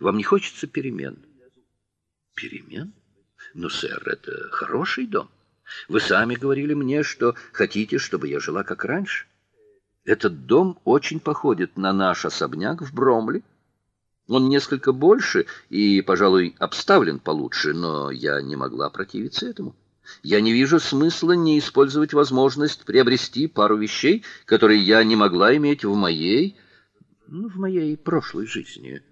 Вам не хочется перемен? Перемен? Ну, сэр, это хороший дом. Вы сами говорили мне, что хотите, чтобы я жила как раньше. Этот дом очень походит на наш особняк в Бромли. Он несколько больше и, пожалуй, обставлен получше, но я не могла противиться этому. Я не вижу смысла не использовать возможность приобрести пару вещей, которые я не могла иметь в моей, ну, в моей прошлой жизни.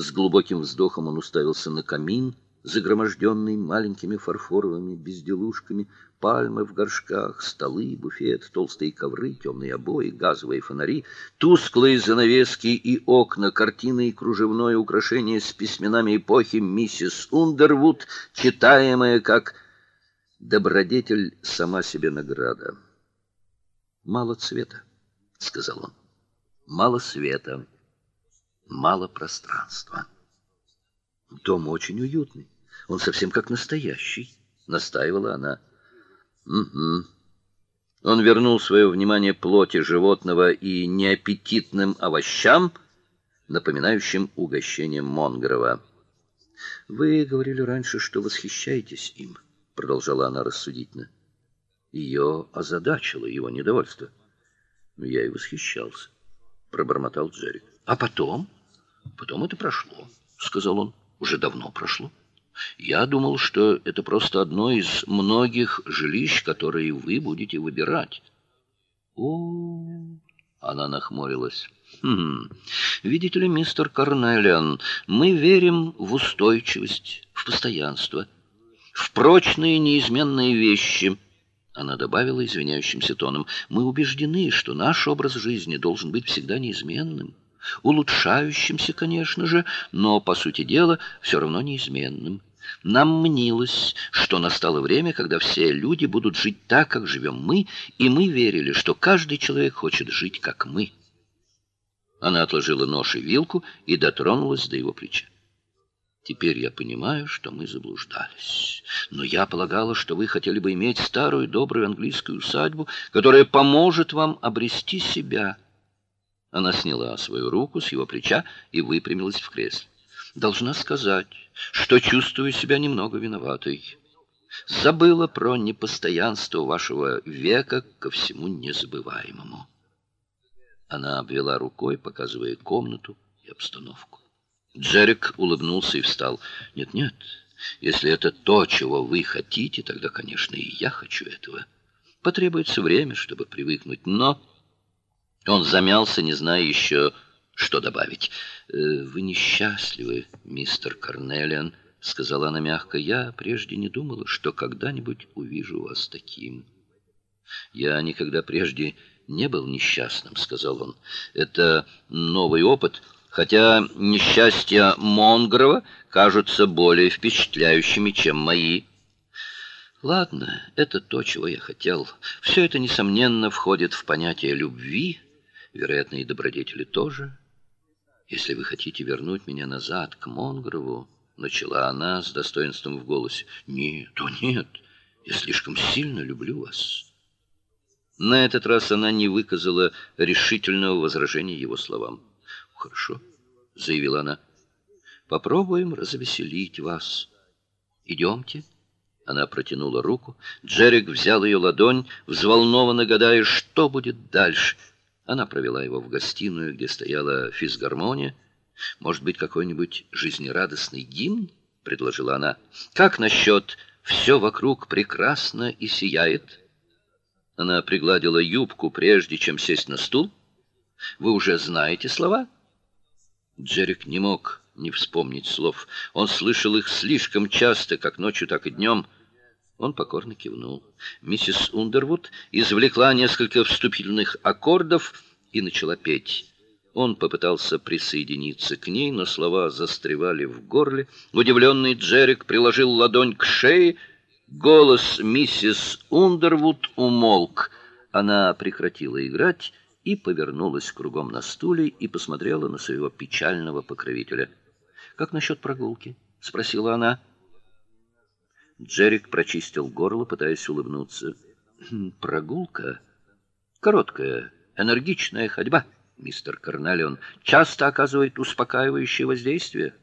С глубоким вздохом он уставился на камин, загроможденный маленькими фарфоровыми безделушками, пальмы в горшках, столы, буфет, толстые ковры, темные обои, газовые фонари, тусклые занавески и окна, картины и кружевное украшение с письменами эпохи миссис Ундервуд, читаемое как «Добродетель сама себе награда». «Мало цвета», — сказал он. «Мало света, мало пространства». Дом очень уютный. Он совсем как настоящий, настаивала она. Угу. Он вернул свое внимание плоти животного и неаппетитным овощам, напоминающим угощение Монгрова. Вы говорили раньше, что восхищаетесь им, продолжала она рассудительно. Ее озадачило его недовольство. Я и восхищался, пробормотал Джерри. А потом? Потом это прошло, сказал он. Уже давно прошло. Я думал, что это просто одно из многих жилищ, которые вы будете выбирать. О, она нахмурилась. Хм. Видите ли, мистер Карнелиан, мы верим в устойчивость, в постоянство, в прочные неизменные вещи. Она добавила извиняющимся тоном: "Мы убеждены, что наш образ жизни должен быть всегда неизменным улучшающимся, конечно же, но по сути дела все равно неизменным. Нам мнилось, что настало время, когда все люди будут жить так, как живем мы, и мы верили, что каждый человек хочет жить как мы. Она отложила нож и вилку и дотронулась до его плеча. Теперь я понимаю, что мы заблуждались. Но я полагала, что вы хотели бы иметь старую добрую английскую усадьбу, которая поможет вам обрести себя. Она сняла свою руку с его плеча и выпрямилась в кресле. Должна сказать, что чувствую себя немного виноватой. Забыла про непостоянство вашего века ко всему незабываемому. Она обвела рукой, показывая комнату и обстановку. Джерик улыбнулся и встал. Нет, нет. Если это то, чего вы хотите, тогда, конечно, и я хочу этого. Потребуется время, чтобы привыкнуть, но он замялся, не зная еще, что добавить. «Э, «Вы несчастливы, мистер Карнелиан», — сказала она мягко. «Я прежде не думала, что когда-нибудь увижу вас таким». «Я никогда прежде не был несчастным», — сказал он. «Это новый опыт, хотя несчастья Монгрова кажутся более впечатляющими, чем мои». Ладно, это то, чего я хотел. Все это несомненно входит в понятие любви вероятно, и добродетели тоже. Если вы хотите вернуть меня назад к Монгрову, начала она с достоинством в голосе. Нет, о нет. Я слишком сильно люблю вас. На этот раз она не выказала решительного возражения его словам. Хорошо, заявила она. Попробуем развеселить вас. Идемте. Она протянула руку. Джерик взял ее ладонь, взволнованно гадая, что будет дальше. Она провела его в гостиную, где стояла физгармония. Может быть, какой-нибудь жизнерадостный гимн, предложила она. Как насчет «Все вокруг прекрасно и сияет»? Она пригладила юбку прежде чем сесть на стул. Вы уже знаете слова? Джерик не мог не вспомнить слов. Он слышал их слишком часто, как ночью, так и днем. Он покорно кивнул. Миссис Ундервуд извлекла несколько вступительных аккордов и начала петь. Он попытался присоединиться к ней, но слова застревали в горле. Удивленный Джерик приложил ладонь к шее. Голос миссис Ундервуд умолк. Она прекратила играть и повернулась кругом на стуле и посмотрела на своего печального покровителя. Как насчет прогулки? спросила она. Джерик прочистил горло, пытаясь улыбнуться. «Хм, прогулка короткая, энергичная ходьба, мистер Карнелион, часто оказывает успокаивающее воздействие.